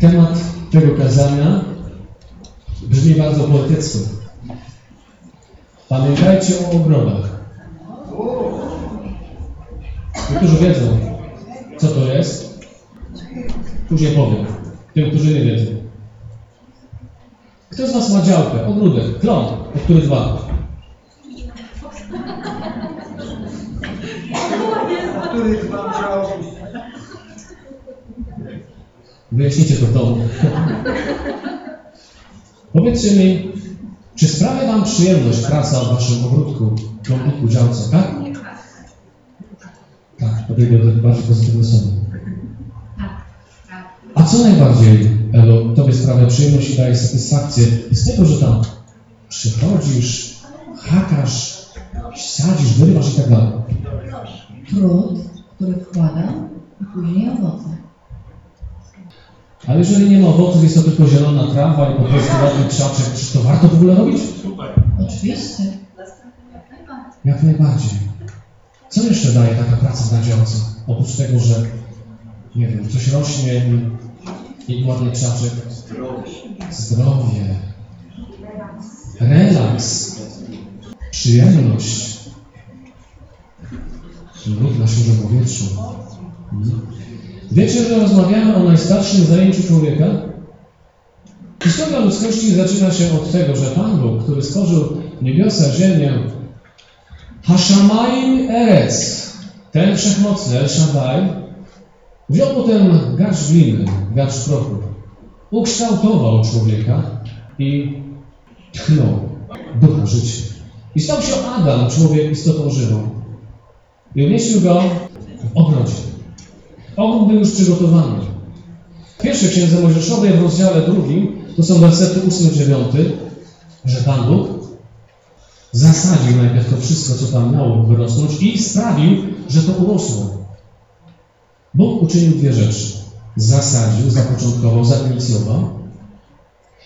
Temat tego kazania brzmi bardzo poetycko. Pamiętajcie o ogrodach. Niektórzy wiedzą, co to jest. Później powiem. Tym, którzy nie wiedzą. Kto z Was ma działkę, ogródek, klon, o który dwa? Który wam chciał Wyjaśnijcie domu. Powiedzcie mi, czy sprawia Wam przyjemność praca w Waszym ogródku, kloniku, działce, tak? Tak, podejdę do bardzo pozytywne słowo. A co najbardziej, Elo, Tobie sprawia przyjemność i daje satysfakcję z tego, że tam przychodzisz, hakasz, sadzisz, wyrywasz i tak dalej. trud, który wkładam, a później owoce. Ale jeżeli nie ma owoców, jest to tylko zielona trawa i po prostu ładny krzaczek, czy to warto w ogóle robić? Oczywiście. Jak najbardziej. Co jeszcze daje taka praca na działce? Oprócz tego, że nie wiem, coś rośnie i, i ładny krzaczek. Zdrowie. Relaks. Przyjemność. Lud na świeżym powietrzu. Wiecie, że rozmawiamy o najstarszym zajęciu człowieka? Historia ludzkości zaczyna się od tego, że Pan Bóg, który stworzył niebiosa, ziemię, Hashamaim Erec, ten wszechmocny El Shaddai, wziął potem garść gliny, garść prochu, ukształtował człowieka i tchnął ducha życia. I stał się Adam, człowiek istotą żywą. I umieścił go w ogrodzie. Ogród był już przygotowany. W pierwszej księdze Mojżeszowej w rozdziale drugim, to są wersety 8-9, że Pan Bóg zasadził najpierw to wszystko, co tam miało wyrosnąć i sprawił, że to urosło. Bóg uczynił dwie rzeczy. Zasadził, zapoczątkował, zainicjował,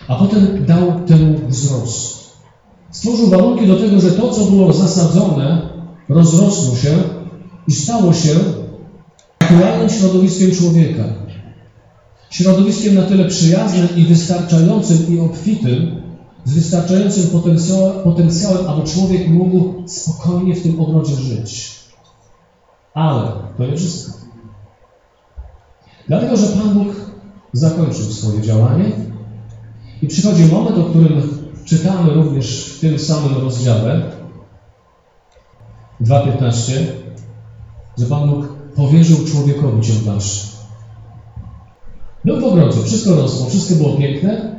a potem dał temu wzrost. Stworzył warunki do tego, że to, co było zasadzone, rozrosło się i stało się aktualnym środowiskiem człowieka. Środowiskiem na tyle przyjaznym i wystarczającym i obfitym, z wystarczającym potencjałem, potencjałem, aby człowiek mógł spokojnie w tym ogrodzie żyć. Ale to nie wszystko. Dlatego, że Pan Bóg zakończył swoje działanie i przychodzi moment, o którym czytamy również w tym samym rozdziale 2.15, że Pan Bóg powierzył człowiekowi ciąg dalszy. Był w ogrodzie, wszystko rosło, wszystko było piękne,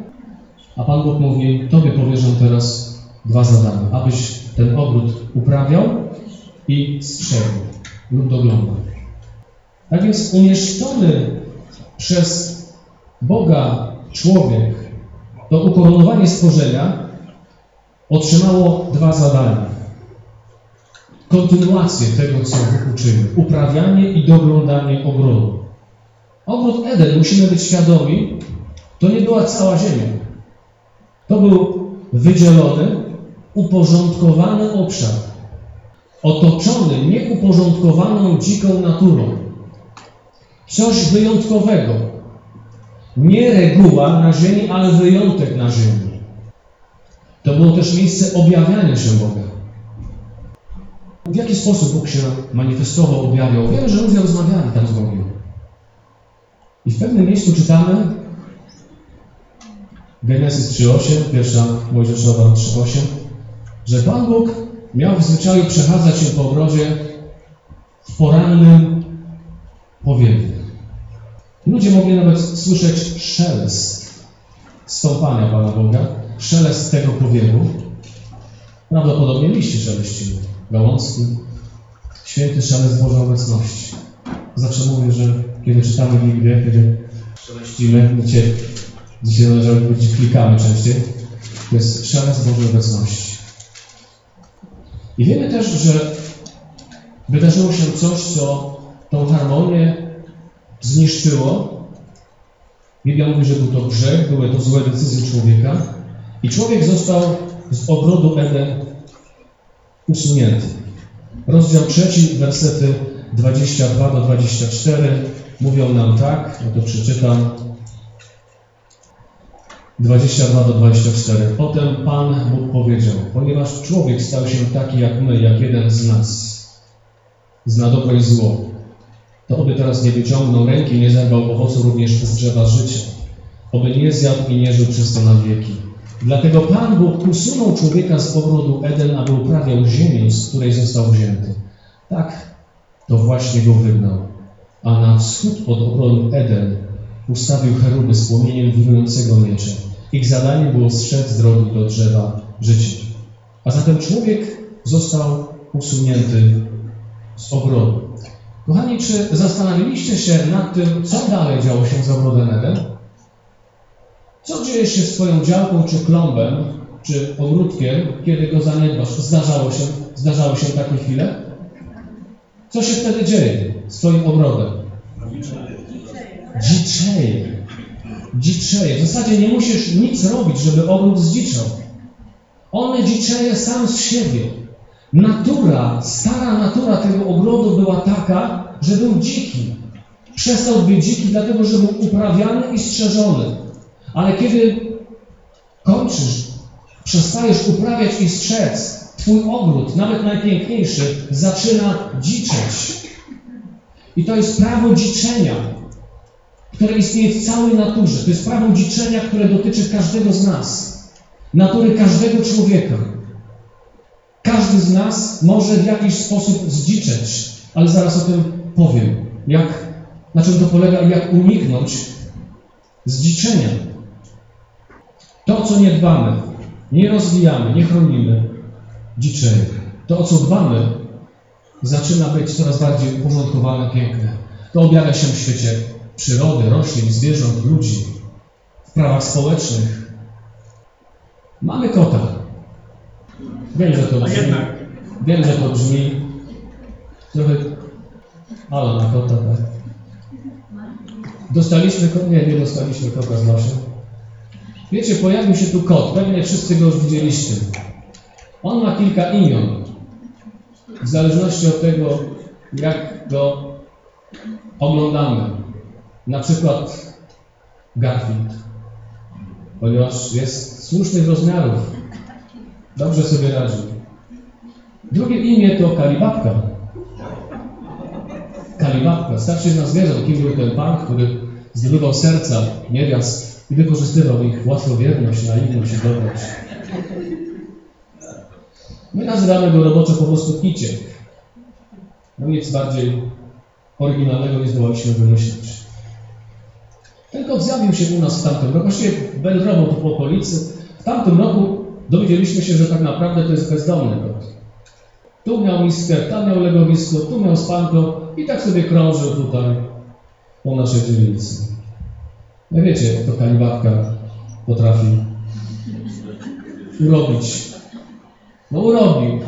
a Pan Bóg mówi, Tobie powierzę teraz dwa zadania, abyś ten ogród uprawiał i strzegł lub doglądał. Tak więc umieszczony przez Boga człowiek, to ukoronowanie stworzenia otrzymało dwa zadania. Kontynuację tego, co uczynił. Uprawianie i doglądanie ogrodu. Ogród Eden, musimy być świadomi, to nie była cała ziemia. To był wydzielony, uporządkowany obszar, otoczony nieuporządkowaną dziką naturą. Coś wyjątkowego. Nie reguła na ziemi, ale wyjątek na ziemi. To było też miejsce objawiania się Boga. W jaki sposób Bóg się manifestował, objawiał? Wiemy, że ludzie rozmawiali tam z Bogiem. I w pewnym miejscu czytamy Genesis 3.8, pierwsza Mojżeszowa 3.8, że Pan Bóg miał w zwyczaju przechadzać się po ogrodzie w porannym powiewie. Ludzie mogli nawet słyszeć szelest stąpania Pana Boga, szelest tego powiewu. Prawdopodobnie liście szeleściły, gałązki, święty szelest Bożej obecności. Zawsze mówię, że kiedy czytamy Biblię, kiedy szeleścimy, wiecie, dzisiaj należało być klikamy częściej, to jest szelest Bożej obecności. I wiemy też, że wydarzyło się coś, co tą harmonię zniszczyło. Biblia mówi, że był to grzech, były to złe decyzje człowieka i człowiek został z ogrodu Eden usunięty. Rozdział trzeci, wersety 22 do 24 mówią nam tak, no to przeczytam 22 do 24. Potem Pan Bóg powiedział, ponieważ człowiek stał się taki jak my, jak jeden z nas, zna dobro i zło, to oby teraz nie wyciągnął ręki i nie zerwał owocu również z drzewa życia, oby nie zjadł i nie żył przez to na wieki. Dlatego Pan Bóg usunął człowieka z ogrodu Eden, aby uprawiał ziemię, z której został wzięty. Tak, to właśnie go wygnał. A na wschód od ogrodu Eden ustawił cheruby z płomieniem wirującego miecza. Ich zadaniem było strzec drogi do drzewa życia. A zatem człowiek został usunięty z ogrodu. Kochani, czy zastanawialiście się nad tym, co dalej działo się z ogrodem Eden? Co dzieje się z Twoją działką, czy klombem, czy ogródkiem, kiedy go zaniedbasz? Zdarzało się, zdarzały się takie chwile? Co się wtedy dzieje z Twoim ogrodem? Dziczeje. Dziczeje. W zasadzie nie musisz nic robić, żeby ogród zdziczał. On dziczeje sam z siebie. Natura, stara natura tego ogrodu była taka, że był dziki. Przestał być dziki, dlatego że był uprawiany i strzeżony. Ale kiedy kończysz, przestajesz uprawiać i strzec, Twój ogród, nawet najpiękniejszy, zaczyna dziczeć. I to jest prawo dziczenia, które istnieje w całej naturze. To jest prawo dziczenia, które dotyczy każdego z nas. Natury każdego człowieka. Każdy z nas może w jakiś sposób zdziczeć, ale zaraz o tym powiem. Jak, na czym to polega i jak uniknąć zdziczenia. To, co nie dbamy, nie rozwijamy, nie chronimy, dziczeje. To, o co dbamy, zaczyna być coraz bardziej uporządkowane, piękne. To objawia się w świecie przyrody, roślin, zwierząt, ludzi, w prawach społecznych. Mamy kota. Wiem, że to brzmi, wiem, że to brzmi trochę ale na kota, tak? Dostaliśmy kota? Nie, nie dostaliśmy kota z naszym. Wiecie, pojawił się tu kot, pewnie wszyscy go już widzieliście. On ma kilka imion. W zależności od tego, jak go oglądamy. Na przykład Garfield, ponieważ jest słusznych rozmiarów. Dobrze sobie radzi. Drugie imię to Kalibabka. Kalibabka. Starszy z nas zwierząt, kim był ten pan, który zdobywał serca niewiast i wykorzystywał ich łatwowierność, naiwność i dobroć. My nazywamy go roboczo po prostu kiciek. No nic bardziej oryginalnego nie zdołaliśmy wymyślić. Ten kot zjawił się u nas w tamtym roku, właściwie wędrował tu po okolicy. W tamtym roku dowiedzieliśmy się, że tak naprawdę to jest bezdomny kot. Tu miał miskę, tam miał legowisko, tu miał spanko i tak sobie krążył tutaj po naszej dzielnicy. No wiecie, jak to kalibatka potrafi urobić. No urobił.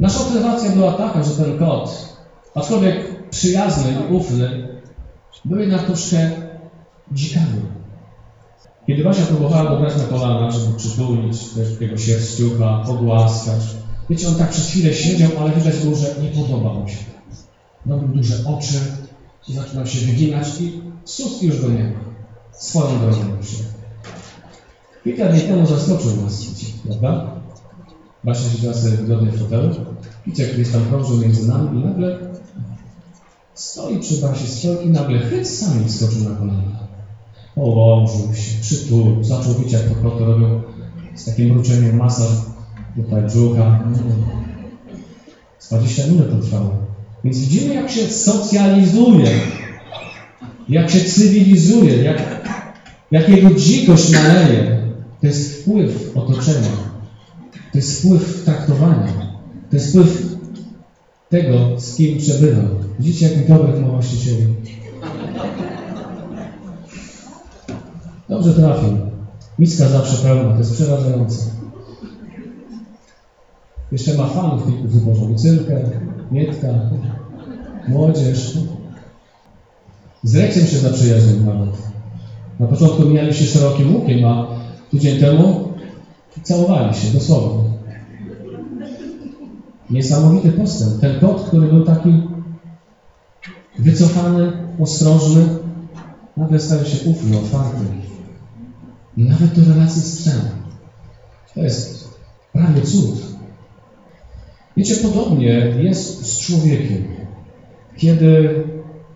Nasza obserwacja była taka, że ten kot, aczkolwiek przyjazny i ufny, był jednak troszkę dzikawy. Kiedy Basia próbowała go brać na kolana, żeby przytulić, też jego sierściucha, pogłaskać, wiecie, on tak przez chwilę siedział, ale widać było, że nie podoba mu się. Robił duże oczy, zaczynał się wyginać i sus już go nie ma. Swoją drogą się. Kilka dni temu zaskoczył nas, prawda? Basia siedziała sobie wygodnie w fotelu, Kiciek gdzieś tam krążył między nami i nagle stoi przy Basi, stoi i nagle chyt sami skoczył na kolana. Położył się, przytulił, zaczął bić jak to robią z takim mruczeniem masaż tutaj brzucha. Z 20 minut to trwało. Więc widzimy jak się socjalizuje, jak się cywilizuje, jak, jak jego dzikość maleje. To jest wpływ otoczenia. To jest wpływ traktowania. To jest wpływ tego, z kim przebywa. Widzicie, jaki dobry ma właścicieli. Dobrze trafił. Miska zawsze pełna, to jest przerażające. Jeszcze ma fanów kilku wybożą. Cylkę, Mietka, młodzież. Z Reksem się zaprzyjaźnił nawet. Na początku mijali się szerokim łukiem, a tydzień temu całowali się, dosłownie. Niesamowity postęp. Ten kot, który był taki wycofany, ostrożny, nagle staje się ufny, otwarty. Nawet do relacji z psem. To jest prawie cud. Wiecie, podobnie jest z człowiekiem. Kiedy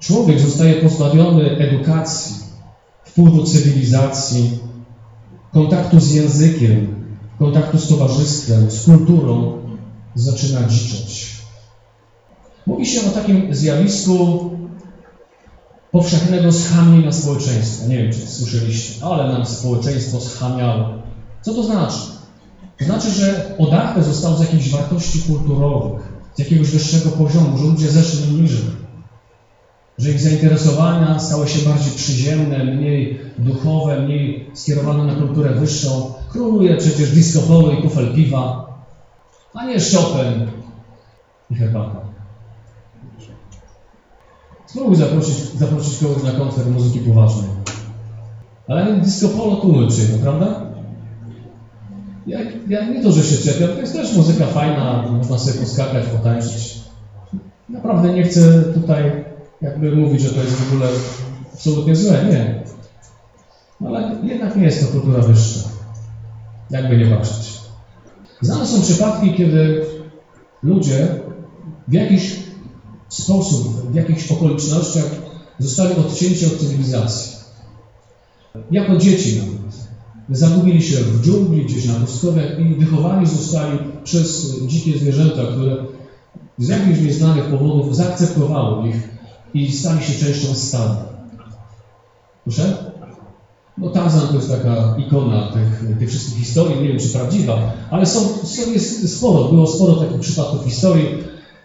człowiek zostaje pozbawiony edukacji, wpływu cywilizacji, kontaktu z językiem, kontaktu z towarzystwem, z kulturą, zaczyna dziczeć. Mówi się o takim zjawisku powszechnego schamienia społeczeństwa. Nie wiem, czy słyszeliście, ale nam społeczeństwo schamiało. Co to znaczy? To znaczy, że odarte zostało z jakichś wartości kulturowych, z jakiegoś wyższego poziomu, że ludzie zeszli niżej. Że ich zainteresowania stały się bardziej przyziemne, mniej duchowe, mniej skierowane na kulturę wyższą. Króluje przecież disco polo i kufel piwa, a nie Chopin i herbata. Spróbuj zaprosić, zaprosić kogoś na koncert muzyki poważnej. Ale disco polo tłumy przyjdą, prawda? Ja, ja nie to, że się czepiam, to jest też muzyka fajna, można sobie poskakać, potańczyć. Naprawdę nie chcę tutaj jakby mówić, że to jest w ogóle absolutnie złe, nie. Ale jednak nie jest to kultura wyższa. Jakby nie patrzeć. Znane są przypadki, kiedy ludzie w jakiś sposób, w jakichś okolicznościach zostali odcięci od cywilizacji. Jako dzieci nawet. Zagubili się w dżungli, gdzieś na pustkowiach i wychowani zostali przez dzikie zwierzęta, które z jakichś nieznanych powodów zaakceptowało ich i stali się częścią stada. Proszę? No Tarzan to jest taka ikona tych, tych wszystkich historii, nie wiem czy prawdziwa, ale są, są jest sporo, było sporo takich przypadków historii.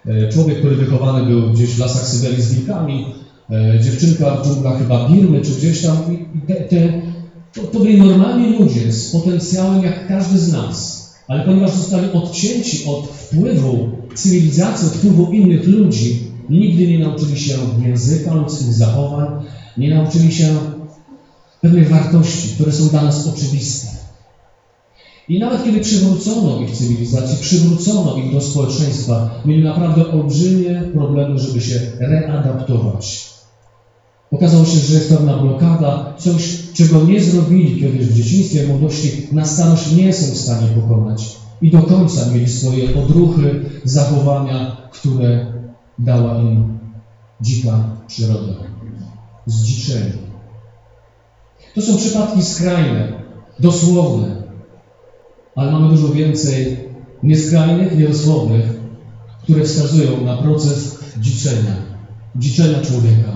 E, Człowiek, który wychowany był gdzieś w lasach Syberii z wilkami, e, dziewczynka w dżunglach chyba Birmy czy gdzieś tam. Te, te, to, to byli normalni ludzie z potencjałem jak każdy z nas, ale ponieważ zostali odcięci od wpływu cywilizacji, od wpływu innych ludzi, nigdy nie nauczyli się języka, ludzkich zachowań, nie nauczyli się pewnych wartości, które są dla nas oczywiste. I nawet kiedy przywrócono ich cywilizację, przywrócono ich do społeczeństwa, mieli naprawdę olbrzymie problemy, żeby się readaptować. Okazało się, że jest pewna blokada, coś, czego nie zrobili kiedyś w dzieciństwie, w młodości, na starość nie są w stanie pokonać. I do końca mieli swoje odruchy, zachowania, które dała im dzika przyroda. Zdziczeni. To są przypadki skrajne, dosłowne, ale mamy dużo więcej nieskrajnych, niedosłownych, które wskazują na proces dziczenia, dziczenia człowieka,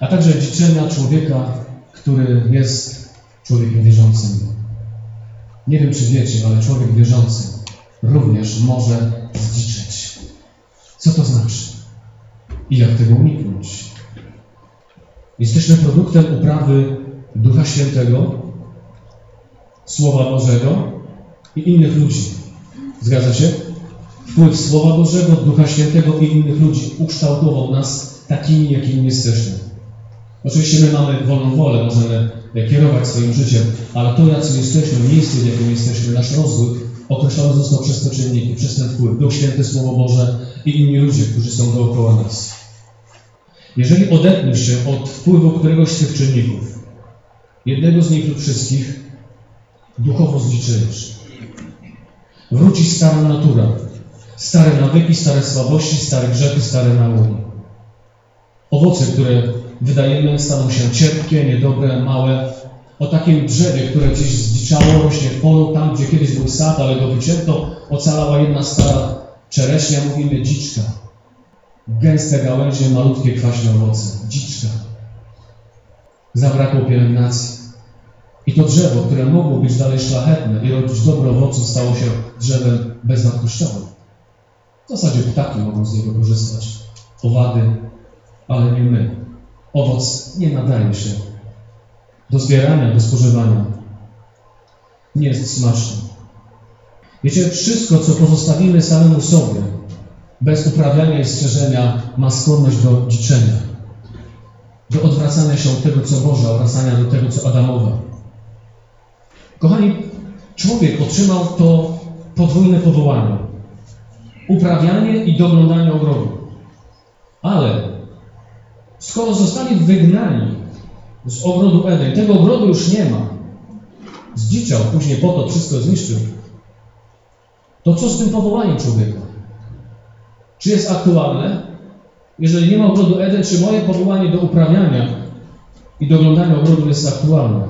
a także dziczenia człowieka, który jest człowiekiem wierzącym. Nie wiem, czy wiecie, ale człowiek wierzący również może zdziczeć. Co to znaczy? I jak tego uniknąć? Jesteśmy produktem uprawy Ducha Świętego, Słowa Bożego i innych ludzi. Zgadza się? Wpływ Słowa Bożego, Ducha Świętego i innych ludzi ukształtował nas takimi, jakimi jesteśmy. Oczywiście my mamy wolną wolę, możemy kierować swoim życiem, ale to, jacy jesteśmy, miejsce, w jakim jesteśmy, nasz rozwój określony został przez te czynniki, przez ten wpływ. Duch Święty, Słowo Boże i inni ludzie, którzy są dookoła nas. Jeżeli odetniesz się od wpływu któregoś z tych czynników, jednego z nich lub wszystkich, duchowo zliczysz. Wróci stara natura, stare nawyki, stare słabości, stare grzechy, stare nauki. Owoce, które wydajemy, staną się cierpkie, niedobre, małe. O takim drzewie, które gdzieś zdziczało, rośnie w polu, tam gdzie kiedyś był sad, ale go wycięto, ocalała jedna stara czereśnia, mówimy dziczka. Gęste gałęzie, malutkie kwaśne owoce. Dziczka. Zabrakło pielęgnacji. I to drzewo, które mogło być dalej szlachetne i robić dobre owoce, stało się drzewem bezwartościowym. W zasadzie ptaki mogą z niego korzystać, owady, ale nie my. Owoc nie nadaje się do zbierania, do spożywania. Nie jest smaczny. Wiecie, wszystko, co pozostawimy samemu sobie, bez uprawiania i strzeżenia, ma skłonność do dziczenia, do odwracania się od tego, co Boże, odwracania do tego, co Adamowe. Kochani, człowiek otrzymał to podwójne powołanie. Uprawianie i doglądanie ogrodu. Ale Skoro zostali wygnani z ogrodu Eden, tego ogrodu już nie ma, zdziczał, później po to wszystko zniszczył, to co z tym powołaniem człowieka? Czy jest aktualne? Jeżeli nie ma ogrodu Eden, czy moje powołanie do uprawiania i doglądania ogrodu jest aktualne?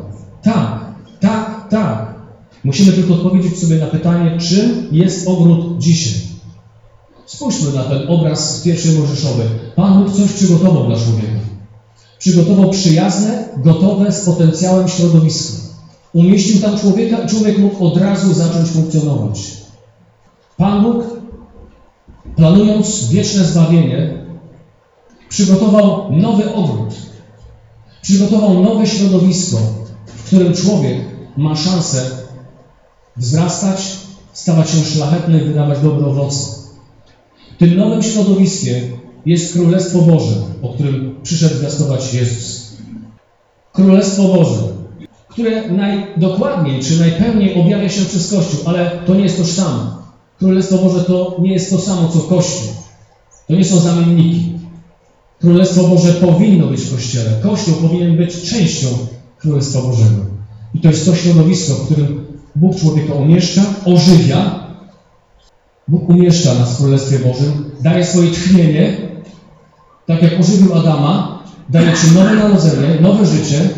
Tak, tak, tak. Musimy tylko odpowiedzieć sobie na pytanie, czym jest ogród dzisiaj. Spójrzmy na ten obraz z pierwszej Mojżeszowej. Pan Bóg coś przygotował dla człowieka. Przygotował przyjazne, gotowe z potencjałem środowisko. Umieścił tam człowieka i człowiek mógł od razu zacząć funkcjonować. Pan Bóg, planując wieczne zbawienie, przygotował nowy ogród. Przygotował nowe środowisko, w którym człowiek ma szansę wzrastać, stawać się szlachetny wydawać dobre owoce. Tym nowym środowiskiem jest Królestwo Boże, o którym przyszedł zwiastować Jezus. Królestwo Boże, które najdokładniej czy najpełniej objawia się przez Kościół, ale to nie jest tożsame. Królestwo Boże to nie jest to samo co Kościół. To nie są zamienniki. Królestwo Boże powinno być w Kościele. Kościół powinien być częścią Królestwa Bożego. I to jest to środowisko, w którym Bóg człowieka umieszcza, ożywia. Bóg umieszcza nas w Królestwie Bożym, daje swoje tchnienie, tak jak ożywił Adama, daje Ci nowe narodzenie, nowe życie,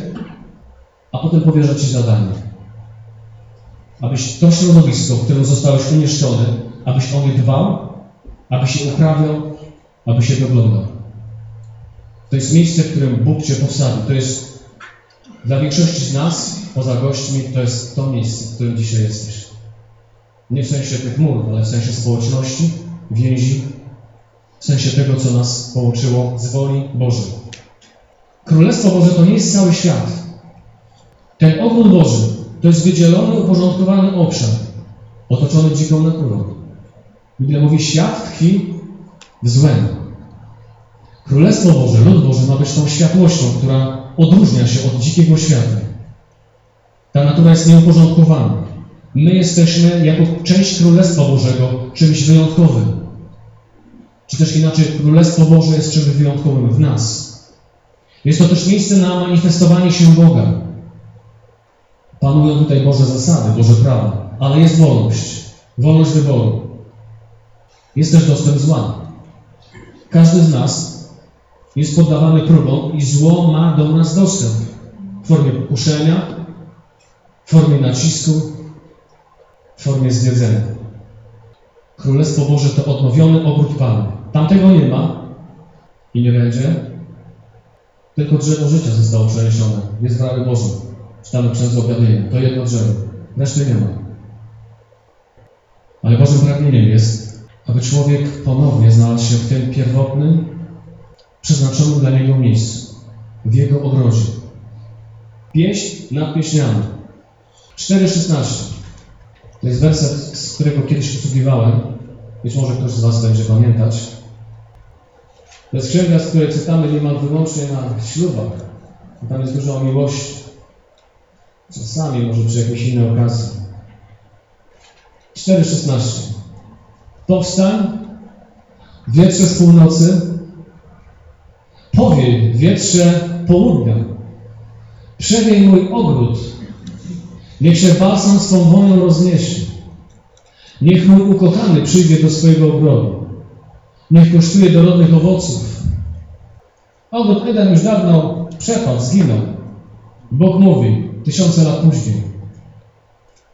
a potem powierza Ci zadanie. Abyś to środowisko, w którym zostałeś umieszczony, abyś o nie dbał, abyś je uprawiał, abyś je doglądał. To jest miejsce, w którym Bóg Cię postawił. To jest dla większości z nas, poza gośćmi, to jest to miejsce, w którym dzisiaj jesteś. Nie w sensie tych murów, ale w sensie społeczności, więzi, w sensie tego, co nas połączyło z woli Bożej. Królestwo Boże to nie jest cały świat. Ten ogród Boży to jest wydzielony, uporządkowany obszar, otoczony dziką naturą. Biblia mówi, świat tkwi w złem. Królestwo Boże, lud Boży ma być tą światłością, która odróżnia się od dzikiego świata. Ta natura jest nieuporządkowana. My jesteśmy jako część Królestwa Bożego czymś wyjątkowym. Czy też inaczej, Królestwo Boże jest czymś wyjątkowym w nas. Jest to też miejsce na manifestowanie się Boga. Panują tutaj Boże zasady, Boże prawa, ale jest wolność. Wolność wyboru. Jest też dostęp zła. Każdy z nas jest poddawany próbom i zło ma do nas dostęp w formie pokuszenia, w formie nacisku, w formie zwiedzenia. Królestwo Boże to odnowiony ogród Pana. Tamtego nie ma i nie będzie. Tylko drzewo życia zostało przeniesione. Jest w raju Czytamy przez objawienie. To jedno drzewo. Reszty nie ma. Ale Bożym pragnieniem jest, aby człowiek ponownie znalazł się w tym pierwotnym, przeznaczonym dla niego miejscu. W jego ogrodzie. Pieśń nad pieśniami. 4,16. To jest werset, z którego kiedyś usługiwałem. Być może ktoś z Was będzie pamiętać. To jest księga, z której czytamy niemal wyłącznie na ślubach. Tam jest dużo o miłości. Czasami, może przy jakiejś innej okazji. 4,16. Powstań, wietrze z północy, powiej, wietrze południa, przewiej mój ogród, niech się balsam swą wonią rozniesie. Niech mój ukochany przyjdzie do swojego ogrodu. Niech kosztuje dorodnych owoców. Ogród Eden już dawno przepadł, zginął. Bóg mówi, tysiące lat później,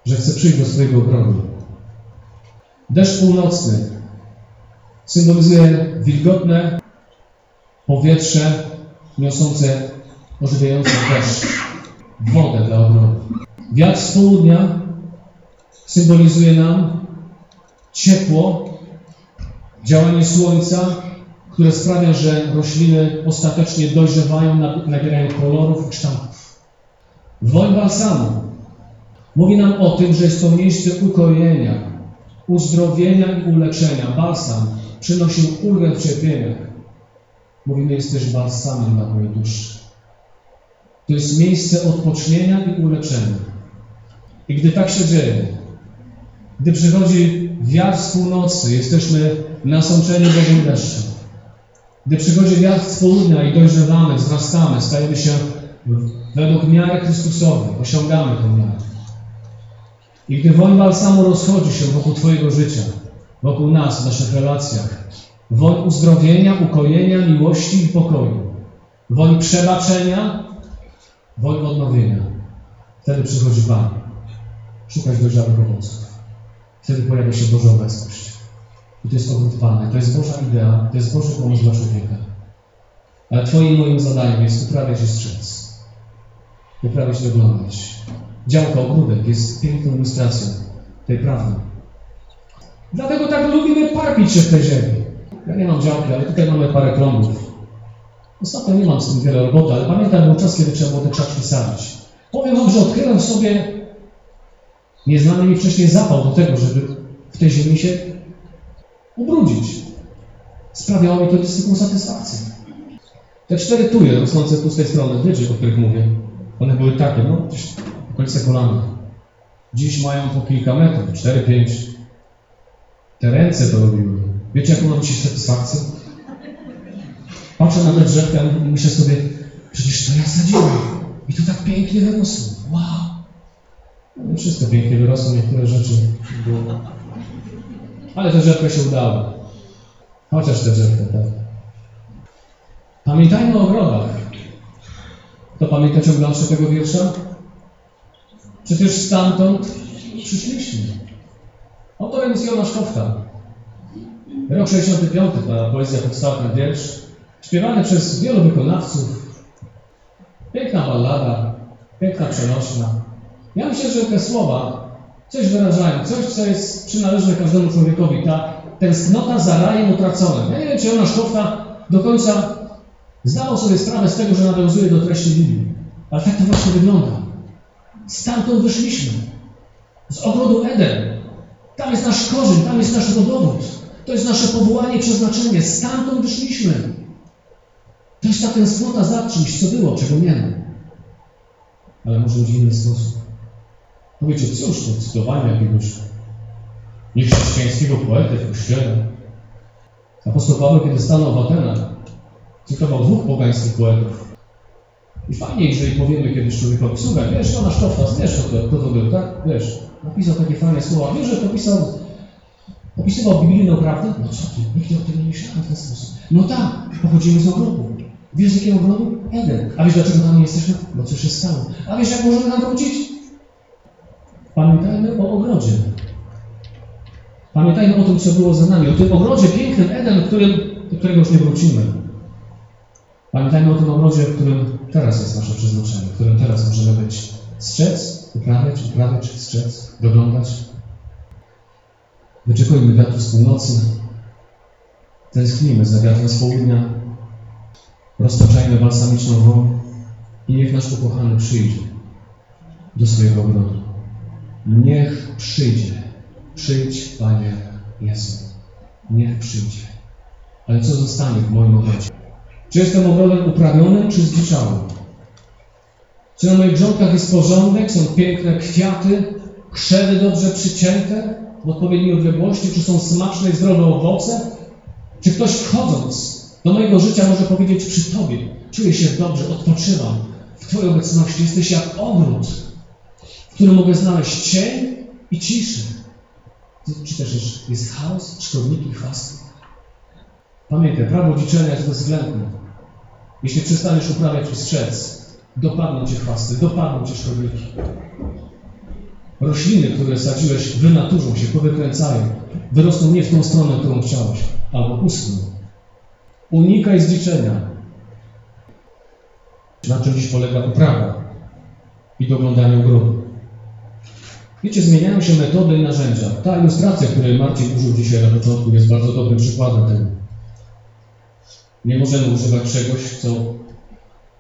że chce przyjść do swojego ogrodu. Deszcz północny symbolizuje wilgotne powietrze niosące, ożywiające deszcz, wodę dla ogrodu. Wiatr z południa symbolizuje nam ciepło, działanie słońca, które sprawia, że rośliny ostatecznie dojrzewają, nabierają kolorów i kształtów. Woń balsamu mówi nam o tym, że jest to miejsce ukojenia, uzdrowienia i uleczenia. Balsam przynosił ulgę w cierpieniach. Mówimy, jest też balsamem dla mojej duszy. To jest miejsce odpocznienia i uleczenia. I gdy tak się dzieje, gdy przychodzi wiatr z północy, jesteśmy nasączeni Bożym deszczem. Gdy przychodzi wiatr z południa i dojrzewamy, wzrastamy, stajemy się według miary Chrystusowej, osiągamy tę miarę. I gdy woń balsamu rozchodzi się wokół Twojego życia, wokół nas, w naszych relacjach, woń uzdrowienia, ukojenia, miłości i pokoju, woń przebaczenia, woń odnowienia, wtedy przychodzi Pan. Szukać dojrzałych owoców. Wtedy pojawia się Boża obecność. I to jest ogród Pana, to jest Boża idea, to jest Boży pomysł dla człowieka. Ale Twoim moim zadaniem jest uprawiać i strzec. Uprawiać i oglądać. Działka, ogródek jest piękną ilustracją tej prawdy. Dlatego tak lubimy parpić się w tej ziemi. Ja nie mam działki, ale tutaj mamy parę kląbów. Ostatnio nie mam z tym wiele roboty, ale pamiętam był czas, kiedy trzeba było te krzaczki sadzić. Powiem Wam, że odkryłem w sobie nieznany mi wcześniej zapał do tego, żeby w tej ziemi się ubrudzić. Sprawiało mi to niezwykłą satysfakcję. Te cztery tuje rosnące z tej strony, wiecie, o których mówię, one były takie, no, gdzieś w okolice kolana. Dziś mają po kilka metrów, cztery, pięć. Te ręce to robiły. Wiecie, jaką mam dzisiaj satysfakcję? Patrzę na te drzewka i myślę sobie, przecież to ja sadziłem. I to tak pięknie wyrosło. Wow! No, wszystko pięknie wyrosło, niektóre rzeczy było. Ale te drzewka się udały. Chociaż te drzewka, tak. Pamiętajmy o ogrodach. To pamięta ciągnący tego wiersza? Przecież stamtąd przyszliśmy. Autorem jest Jonasz Kofta. Rok 65, ta poezja powstała ten wiersz. Śpiewany przez wielu wykonawców. Piękna ballada, piękna przenośna. Ja myślę, że te słowa coś wyrażają, coś, co jest przynależne każdemu człowiekowi. Ta tęsknota za rajem utraconym. Ja nie wiem, czy Jonasz Kofta do końca zdawał sobie sprawę z tego, że nawiązuje do treści Biblii. Ale tak to właśnie wygląda. Stamtąd wyszliśmy. Z ogrodu Eden. Tam jest nasz korzeń, tam jest nasz rodowód. To jest nasze powołanie przeznaczenie. Stamtąd wyszliśmy. To jest ta tęsknota za czymś, co było, czego nie ma. Ale może w inny sposób. Powiecie, cóż to cytowanie jakiegoś niechrześcijańskiego poety w kościele. Apostoł Paweł, kiedy stanął w Atenach, cytował dwóch pogańskich poetów. I fajnie, jeżeli powiemy kiedyś człowiekowi, słuchaj, wiesz, Jonasz Koftas, wiesz, kto to, to był, tak? Wiesz, napisał takie fajne słowa. Wiesz, że popisał, opisywał biblijną prawdę? No co ty, nigdy o tym nie myślałem w ten sposób. No tak, pochodzimy z ogrodu. Wiesz, z jakiego ogrodu? Eden. A wiesz, dlaczego tam nie jesteśmy? Bo coś się stało. A wiesz, jak możemy tam wrócić? Pamiętajmy o ogrodzie. Pamiętajmy o tym, co było za nami, o tym ogrodzie pięknym Eden, którym, do którego już nie wrócimy. Pamiętajmy o tym ogrodzie, w którym teraz jest nasze przeznaczenie, w którym teraz możemy być. Strzec, uprawiać, uprawiać, strzec, doglądać. Wyczekujmy wiatru z północy. Tęsknimy za wiatrem z południa. Roztaczajmy balsamiczną woń i niech nasz ukochany przyjdzie do swojego ogrodu. Niech przyjdzie. Przyjdź, Panie Jezu. Niech przyjdzie. Ale co zostanie w moim ogrodzie? Czy jestem ogrodem uprawionym, czy zdziczałym? Czy na moich grządkach jest porządek, są piękne kwiaty, krzewy dobrze przycięte w odpowiedniej odległości, czy są smaczne i zdrowe owoce? Czy ktoś wchodząc do mojego życia może powiedzieć przy Tobie, czuję się dobrze, odpoczywam w Twojej obecności, jesteś jak ogród, w którym mogę znaleźć cień i ciszę. Czy też jest, chaos, szkodniki, chwasty? Pamiętaj, prawo dziczenia jest bezwzględne. Jeśli przestaniesz uprawiać i strzec, dopadną Cię chwasty, dopadną Cię szkodniki. Rośliny, które sadziłeś, wynaturzą się, powykręcają, wyrosną nie w tą stronę, którą chciałeś, albo uschną. Unikaj zdziczenia. Na czym dziś polega uprawa i doglądanie ogrodu. Wiecie, zmieniają się metody i narzędzia. Ta ilustracja, której Marcin użył dzisiaj na początku, jest bardzo dobrym przykładem tego. Nie możemy używać czegoś, co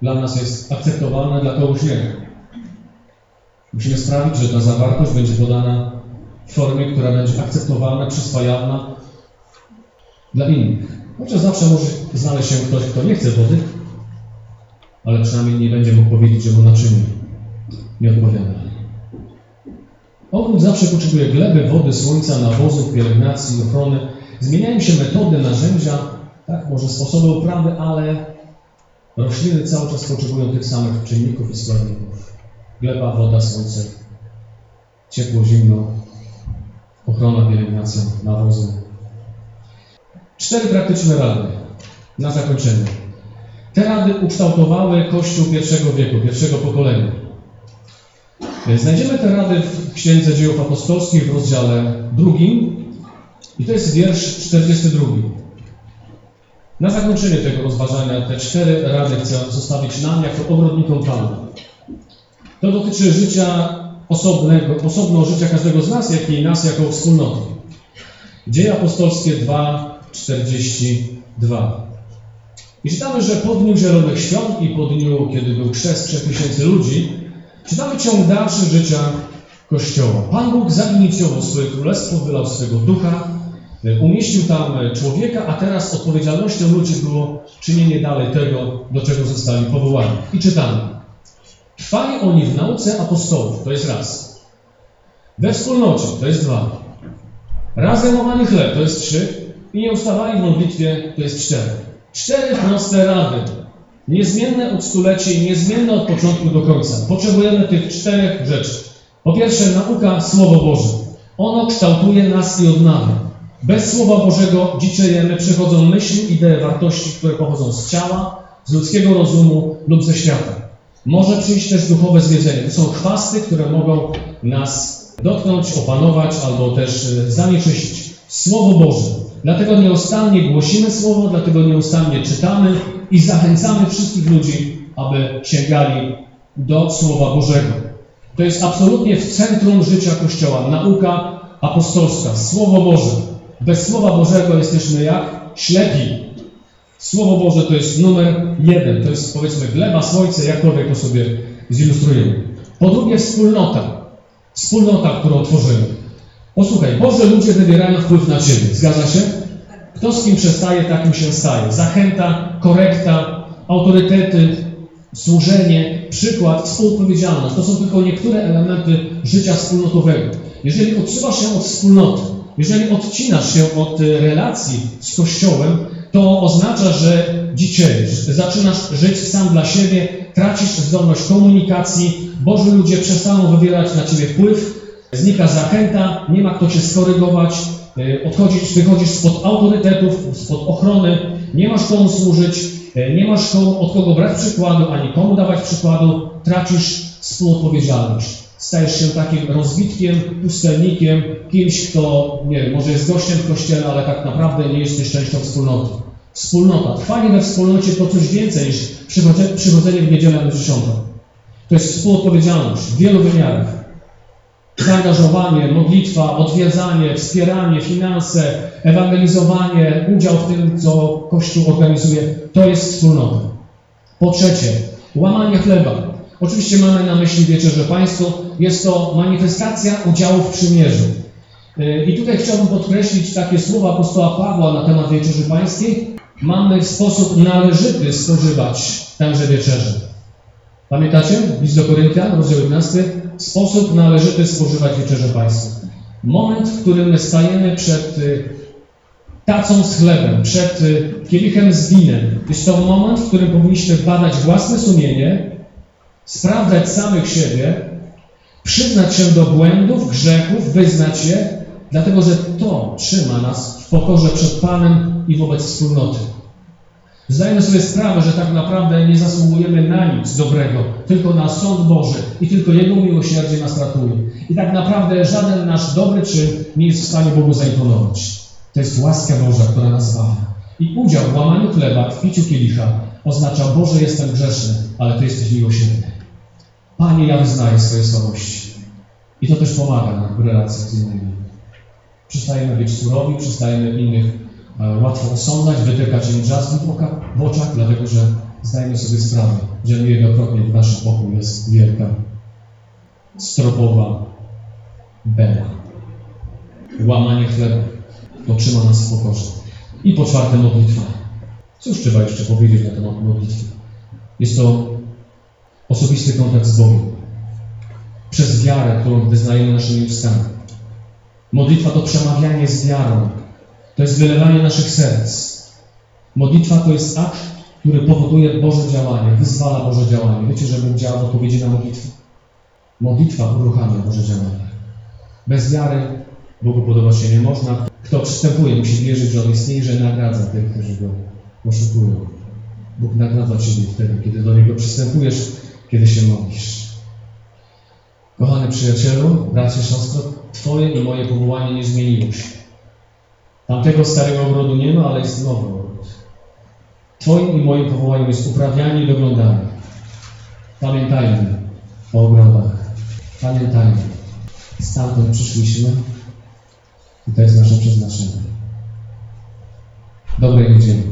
dla nas jest akceptowalne, dla kogoś nie. Musimy sprawić, że ta zawartość będzie podana w formie, która będzie akceptowalna, przyswajalna dla innych. Chociaż zawsze może znaleźć się ktoś, kto nie chce wody, ale przynajmniej nie będzie mógł powiedzieć, że mu naczynie nie odpowiada. Ogród zawsze potrzebuje gleby, wody, słońca, nawozów, pielęgnacji, ochrony. Zmieniają się metody, narzędzia, tak, może sposoby uprawy, ale rośliny cały czas potrzebują tych samych czynników i składników. Gleba, woda, słońce, ciepło, zimno, ochrona, pielęgnacja, nawozy. Cztery praktyczne rady na zakończenie. Te rady ukształtowały Kościół pierwszego wieku, pierwszego pokolenia. Znajdziemy te rady w Księdze Dziejów Apostolskich w rozdziale drugim i to jest wiersz 42. Na zakończenie tego rozważania te cztery rady chcę zostawić nam jako ogrodnikom Pana. To dotyczy życia osobnego, osobno życia każdego z nas, jak i nas jako wspólnoty. Dzieje apostolskie 2, 42. I czytamy, że po dniu Zielonych Świąt i po dniu, kiedy był chrzest 3000 ludzi, czytamy ciąg dalszy życia Kościoła. Pan Bóg zainicjował swoje królestwo, wylał swego ducha, umieścił tam człowieka, a teraz odpowiedzialnością ludzi było czynienie dalej tego, do czego zostali powołani. I czytamy. Trwali oni w nauce apostołów, to jest raz. We wspólnocie, to jest dwa. Razem łamany chleb, to jest trzy. I nie ustawali w modlitwie, to jest cztery. Cztery proste rady. Niezmienne od stuleci niezmienne od początku do końca. Potrzebujemy tych czterech rzeczy. Po pierwsze, nauka Słowo Boże. Ono kształtuje nas i odnawia. Bez Słowa Bożego dziczejemy, przychodzą myśli, idee, wartości, które pochodzą z ciała, z ludzkiego rozumu lub ze świata. Może przyjść też duchowe zwiedzenie. To są chwasty, które mogą nas dotknąć, opanować albo też zanieczyścić. Słowo Boże. Dlatego nieustannie głosimy Słowo, dlatego nieustannie czytamy i zachęcamy wszystkich ludzi, aby sięgali do Słowa Bożego. To jest absolutnie w centrum życia Kościoła. Nauka apostolska, Słowo Boże. Bez Słowa Bożego jesteśmy jak ślepi. Słowo Boże to jest numer jeden. To jest powiedzmy gleba, słońce, jakkolwiek to sobie zilustrujemy. Po drugie wspólnota. Wspólnota, którą tworzymy. Posłuchaj, Boże ludzie wybierają wpływ na Ciebie. Zgadza się? Kto z kim przestaje, takim się staje. Zachęta, korekta, autorytety, służenie, przykład, współodpowiedzialność. To są tylko niektóre elementy życia wspólnotowego. Jeżeli odsuwasz się od wspólnoty, jeżeli odcinasz się od relacji z Kościołem, to oznacza, że dzieciejesz, zaczynasz żyć sam dla siebie, tracisz zdolność komunikacji, Boży ludzie przestaną wywierać na Ciebie wpływ, znika zachęta, nie ma kto Cię skorygować, odchodzisz, wychodzisz spod autorytetów, spod ochrony, nie masz komu służyć, nie masz komu, od kogo brać przykładu, ani komu dawać przykładu, tracisz współodpowiedzialność. Stajesz się takim rozbitkiem, pustelnikiem, kimś, kto, nie wiem, może jest gościem w kościele, ale tak naprawdę nie jesteś częścią wspólnoty. Wspólnota. Trwanie we wspólnocie to coś więcej niż przychodzenie w niedzielę na dziesiątą. To jest współodpowiedzialność w wielu wymiarach. Zaangażowanie, modlitwa, odwiedzanie, wspieranie, finanse, ewangelizowanie, udział w tym, co Kościół organizuje, to jest wspólnota. Po trzecie, łamanie chleba. Oczywiście mamy na myśli wieczerzę Państwu. Jest to manifestacja udziału w przymierzu. I tutaj chciałbym podkreślić takie słowa apostoła Pawła na temat wieczerzy pańskiej. Mamy w sposób należyty spożywać tęże wieczerzę. Pamiętacie? List do Koryntian, rozdział 11. Sposób należyty spożywać wieczerzę pańską. Moment, w którym stajemy przed tacą z chlebem, przed kielichem z winem. Jest to moment, w którym powinniśmy badać własne sumienie, sprawdzać samych siebie, przyznać się do błędów, grzechów, wyznać je, dlatego że to trzyma nas w pokorze przed Panem i wobec wspólnoty. Zdajemy sobie sprawę, że tak naprawdę nie zasługujemy na nic dobrego, tylko na sąd Boży i tylko Jego miłosierdzie nas ratuje. I tak naprawdę żaden nasz dobry czyn nie jest w stanie Bogu zaimponować. To jest łaska Boża, która nas zbawia. I udział w łamaniu chleba, w piciu kielicha oznacza, Boże, jestem grzeszny, ale Ty jesteś miłosierny. Panie, ja wyznaję swoje słabości. I to też pomaga nam w relacjach z innymi. Przestajemy być surowi, przestajemy innych e, łatwo osądzać, wytykać im drzazgi w, oczach, dlatego że zdajemy sobie sprawę, że niejednokrotnie w naszym boku jest wielka, stropowa bela. Łamanie chleba to trzyma nas w pokorze. I po czwarte modlitwa. Cóż trzeba jeszcze powiedzieć na temat modlitwy? Jest to osobisty kontakt z Bogiem. Przez wiarę, którą wyznajemy naszymi ustami. Modlitwa to przemawianie z wiarą. To jest wylewanie naszych serc. Modlitwa to jest akt, który powoduje Boże działanie, wyzwala Boże działanie. Wiecie, że Bóg działa w odpowiedzi na modlitwę? Modlitwa uruchamia Boże działanie. Bez wiary Bogu podobać się nie można. Kto przystępuje, musi wierzyć, że On istnieje, że nagradza tych, którzy Go poszukują. Bóg nagradza Ciebie wtedy, kiedy do Niego przystępujesz, kiedy się modlisz. Kochany przyjacielu, bracie, siostro, Twoje i moje powołanie nie zmieniło się. Tamtego starego ogrodu nie ma, ale jest nowy ogród. Twoim i moim powołaniem jest uprawianie i doglądanie. Pamiętajmy o ogrodach. Pamiętajmy. Stamtąd przyszliśmy i to jest nasze przeznaczenie. Dobrej niedzieli.